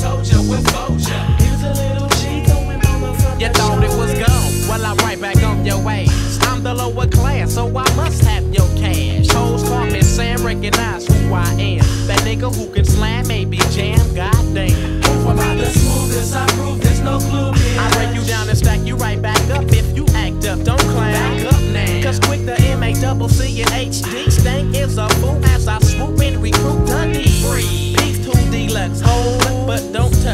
told ya with Boja. Here's a little G going motherfucker. You thought it was gone, well I'm right back on your ass. I'm the lower class, so I must have your cash. Hoes call me Sam, recognize who I am. That nigga who can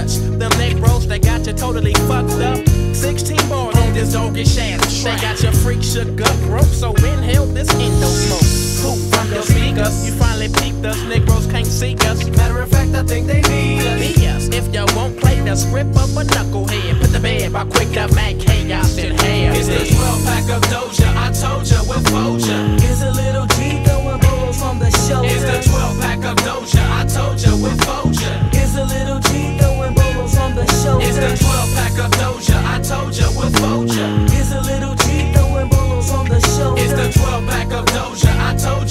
touch. Them rolls that got you totally fucked up. 16 bars on this doggy shaft. They got your freak shook up, broke. So inhale this endo smoke. Poop from your speakers. You finally peeped us. Negroes can't see us. Matter of fact, I think they need us. Be us. If you won't play the script of a knucklehead, put the bed by quick to make chaos in hell. It's the 12 pack of Doja. I told ya with Foja. It's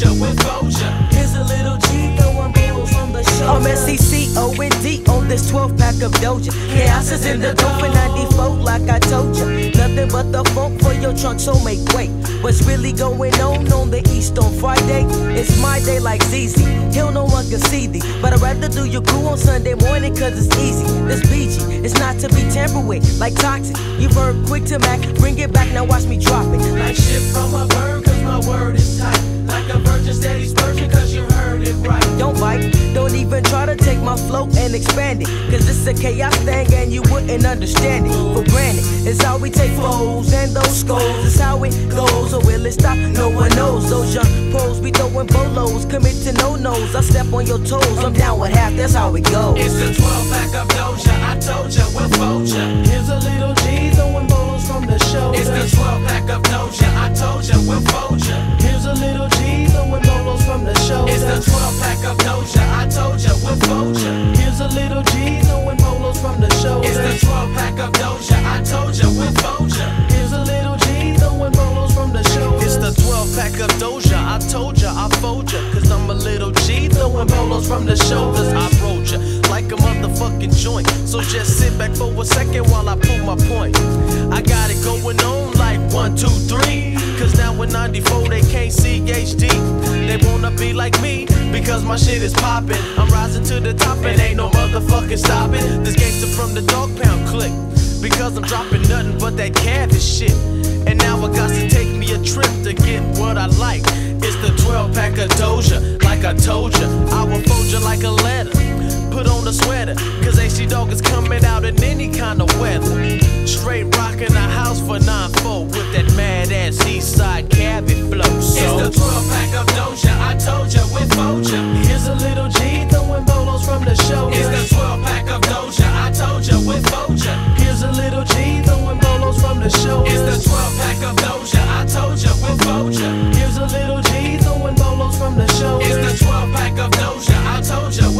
I told ya with Foja. It's a little G throwing bolos from the shoulder. Oh, I'm S-E-C-O-N-D on this 12 pack of Doja. Chaos is in the dope for 94 like I told ya. Nothing but the funk for your trunk, so make way. What's really going on on the East on Friday? It's my day like ZZ. Hill no one can see thee. But I'd rather do your crew on Sunday morning cause it's easy. It's BG. It's not to be tampered with. Like toxic. You burn quick to Mac. Bring it back, now watch me drop it. Like shit from a bird, cause my word is tight. To flow and expand it. Cause it's a chaos thing and you wouldn't understand it. For granted, it's how we take foes and those skulls. It's how it goes, or will it stop? No one knows. Those young pros be throwing bolos, commit to no nos. I step on your toes, I'm down with half, that's how it goes. It's the 12 pack of Doja. I told ya with Foja. Here's a little G throwing bolos from the shoulder. It's the 12 pack of Doja. I told ya with Foja. Here's pack of Doja. I told ya, I fold ya. Cause I'm a little G throwing bolos from the shoulders. I rolled ya like a motherfucking joint. So just sit back for a second while I prove my point. I got it going on like one, two, three. Cause now in 94 they can't see HD. They wanna be like me because my shit is poppin'. I'm rising to the top and ain't no motherfucking stopping. This gangster from the dog pound click. Because I'm dropping nothing but that cabbage shit. And now I got to take me a trip to get what I like. It's the 12 pack of Doja, like I told ya. I will fold ya like a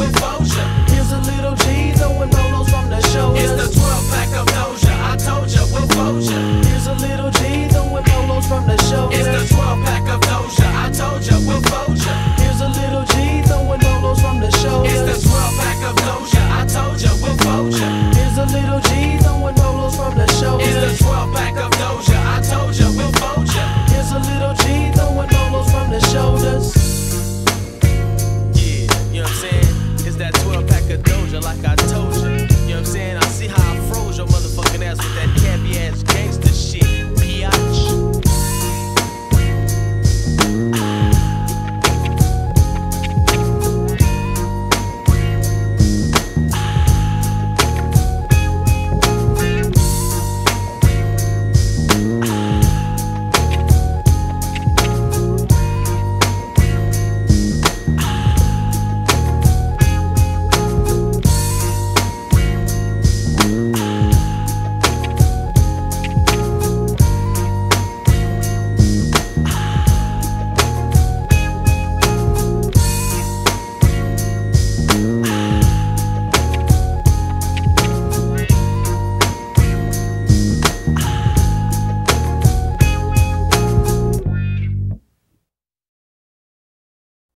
with four.